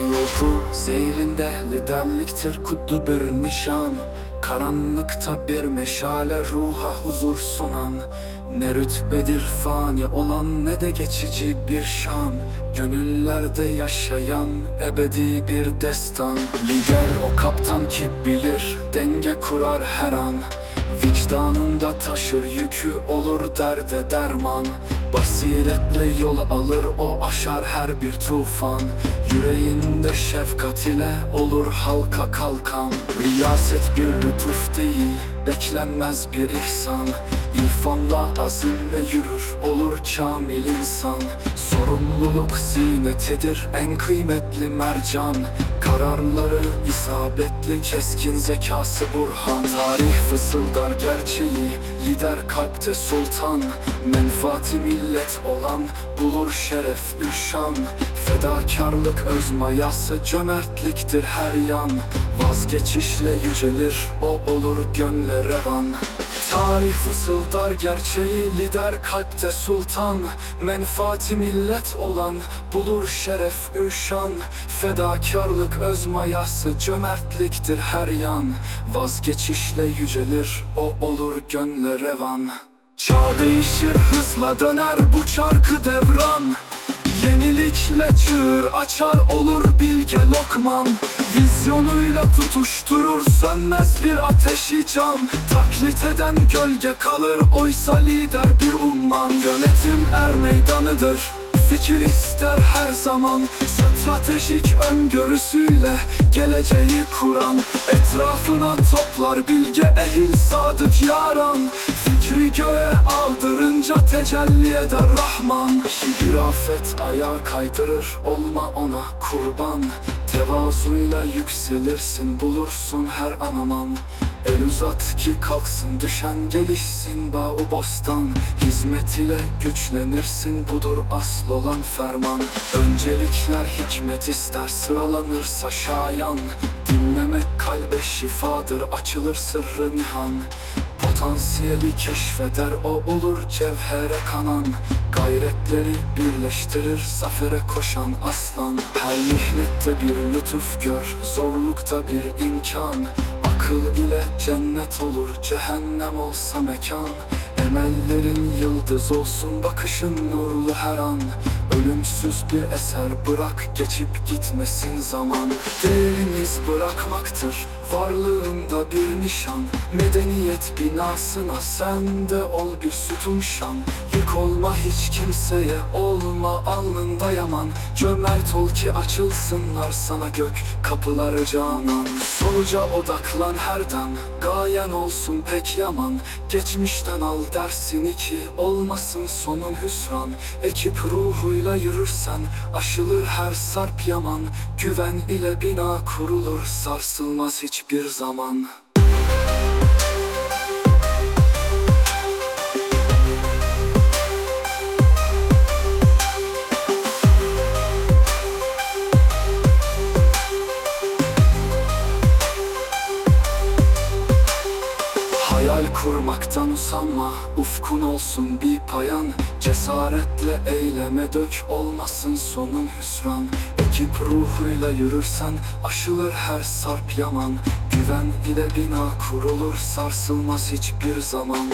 yolu Zehrinde liderliktir kutlu bir nişan. Karanlıkta bir meşale ruha huzur sunan. Ne rütbedir fani olan ne de geçici bir şan. Gönüllerde yaşayan ebedi bir destan. Lider o kaptan ki bilir denge kurar her an Vicdanında taşır yükü olur derde derman. Basiretle yol alır o aşar her bir tufan. Yüreğinde şefkat ile olur halka kalkan. Riyaset bir lütuf değil beklenmez bir ihsan İrfanla azimle yürür olur kamil insan. Sorumluluk zinetidir en kıymetli mercan. Kararları isabetli keskin zekası burhan. Tarih fısıldar gerçeği lider kalpte sultan. Menfaati millet olan bulur şeref üşan Fedakarlık öz mayası cömertliktir her yan. Vazgeçişle yücelir o olur gönle revan Tarih fısıldar gerçeği lider kalpte sultan. Menfaati millet olan bulur şeref üşan Fedakarlık öz mayası cömertliktir her yan. Vazgeçişle yücelir o olur gönle revan. Çağ değişir hızla döner bu çarkı devran Yenilikle çığır açar olur bilge lokman. Vizyonuyla tutuşturur sönmez bir ateşi can Taklit eden gölge kalır oysa lider bir umman. Yönetim er meydanıdır Fikir ister her zaman. Stratejik öngörüsüyle geleceği kuran. Etrafına toplar bilge ehil sadık yaran aldırınca tecelli eder Rahman. Bir afet ayağa kaydırır olma ona kurban. Tevazuyla yükselirsin bulursun her anaman El uzat ki kalksın düşen gelişsin bağ bostan. Hizmet ile güçlenirsin budur asıl olan ferman. Öncelikler hikmet ister sıralanırsa şayan. Dinlemek kalbe şifadır açılır sırrı nihan Potansiyeli keşfeder o olur cevhere kanan. Gayretleri birleştirir zafere koşan aslan. Her mihnette bir lütuf gör zorlukta bir imkan. Akıl ile cennet olur cehennem olsa mekan. Emellerin yıldız olsun bakışın nurlu her an Ölümsüz bir eser bırak geçip gitmesin zaman. Değeriniz bırakmaktır varlığında bir nişan. Medeniyet binasına sen de ol bir sütun Yük olma hiç kimseye olma alnında yaman. Cömert ol ki açılsınlar sana gök kapıları canan. Sonuca odaklan herden gayen olsun pek yaman. Geçmişten al dersini ki olmasın sonun hüsran. Ekip ruhuyla yürürsen aşılır her sarp yaman. Güven ile bina kurulur sarsılmaz hiçbir zaman kurmaktan usanma Ufkun olsun bir payan. Cesaretle eyleme dök Olmasın sonun hüsran. Ekip ruhuyla yürürsen Aşılır her sarp yaman. Güven ile bina kurulur Sarsılmaz hiçbir zaman